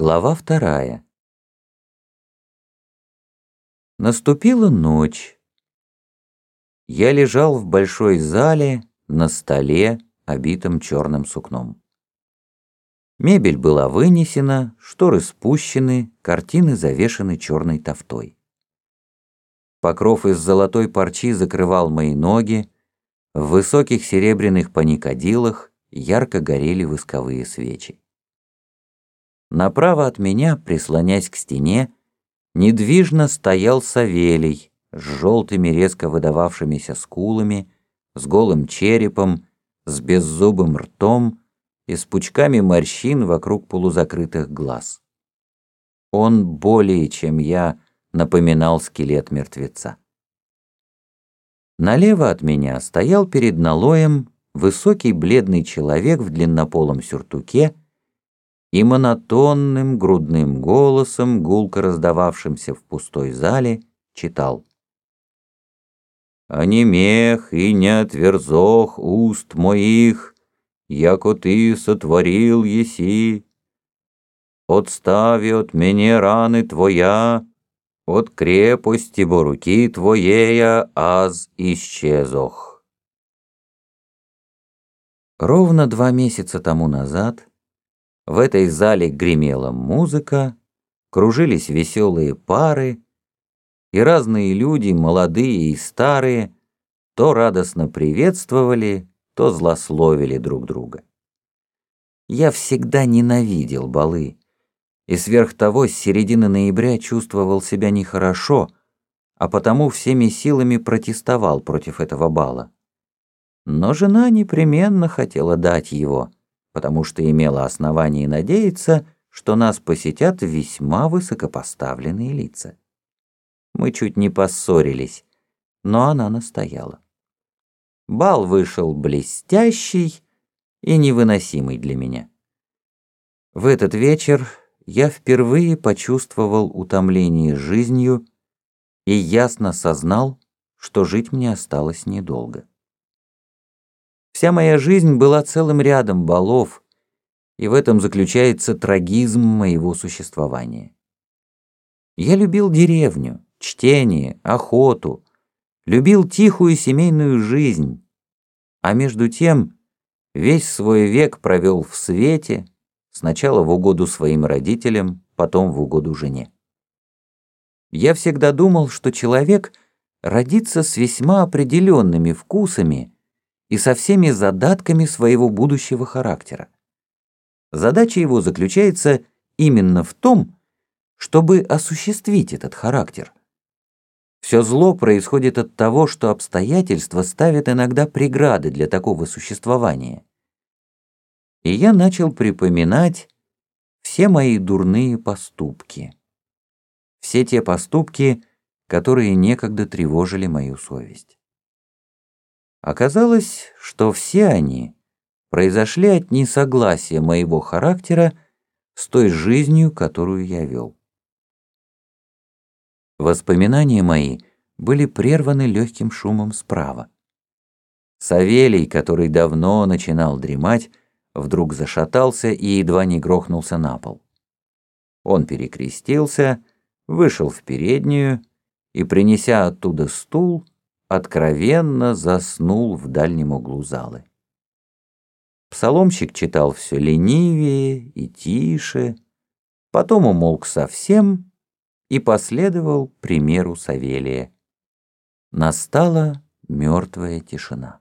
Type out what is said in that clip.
Глава вторая. Наступила ночь. Я лежал в большой зале на столе, обитом черным сукном. Мебель была вынесена, шторы спущены, картины завешаны черной тофтой. Покров из золотой парчи закрывал мои ноги, в высоких серебряных паникадилах ярко горели восковые свечи. Направо от меня, прислонясь к стене, недвижно стоял Савелий с желтыми резко выдававшимися скулами, с голым черепом, с беззубым ртом и с пучками морщин вокруг полузакрытых глаз. Он более, чем я, напоминал скелет мертвеца. Налево от меня стоял перед налоем высокий бледный человек в длиннополом сюртуке и монотонным грудным голосом, гулко раздававшимся в пустой зале, читал. «А не мех и не отверзох уст моих, яко ты сотворил еси. Отстави от меня раны твоя, от крепости бо руки твоея аз исчезох». Ровно два месяца тому назад в этой зале гремела музыка, кружились веселые пары, и разные люди, молодые и старые, то радостно приветствовали, то злословили друг друга. Я всегда ненавидел балы, и сверх того с середины ноября чувствовал себя нехорошо, а потому всеми силами протестовал против этого бала. Но жена непременно хотела дать его — потому что имела основание надеяться, что нас посетят весьма высокопоставленные лица. Мы чуть не поссорились, но она настояла. Бал вышел блестящий и невыносимый для меня. В этот вечер я впервые почувствовал утомление жизнью и ясно сознал, что жить мне осталось недолго. Вся моя жизнь была целым рядом балов, и в этом заключается трагизм моего существования. Я любил деревню, чтение, охоту, любил тихую семейную жизнь, а между тем весь свой век провел в свете, сначала в угоду своим родителям, потом в угоду жене. Я всегда думал, что человек родится с весьма определенными вкусами и со всеми задатками своего будущего характера. Задача его заключается именно в том, чтобы осуществить этот характер. Все зло происходит от того, что обстоятельства ставят иногда преграды для такого существования. И я начал припоминать все мои дурные поступки. Все те поступки, которые некогда тревожили мою совесть. Оказалось, что все они произошли от несогласия моего характера с той жизнью, которую я вел. Воспоминания мои были прерваны легким шумом справа. Савелий, который давно начинал дремать, вдруг зашатался и едва не грохнулся на пол. Он перекрестился, вышел в переднюю и, принеся оттуда стул, откровенно заснул в дальнем углу залы. Псаломщик читал все ленивее и тише, потом умолк совсем и последовал примеру Савелия. Настала мертвая тишина.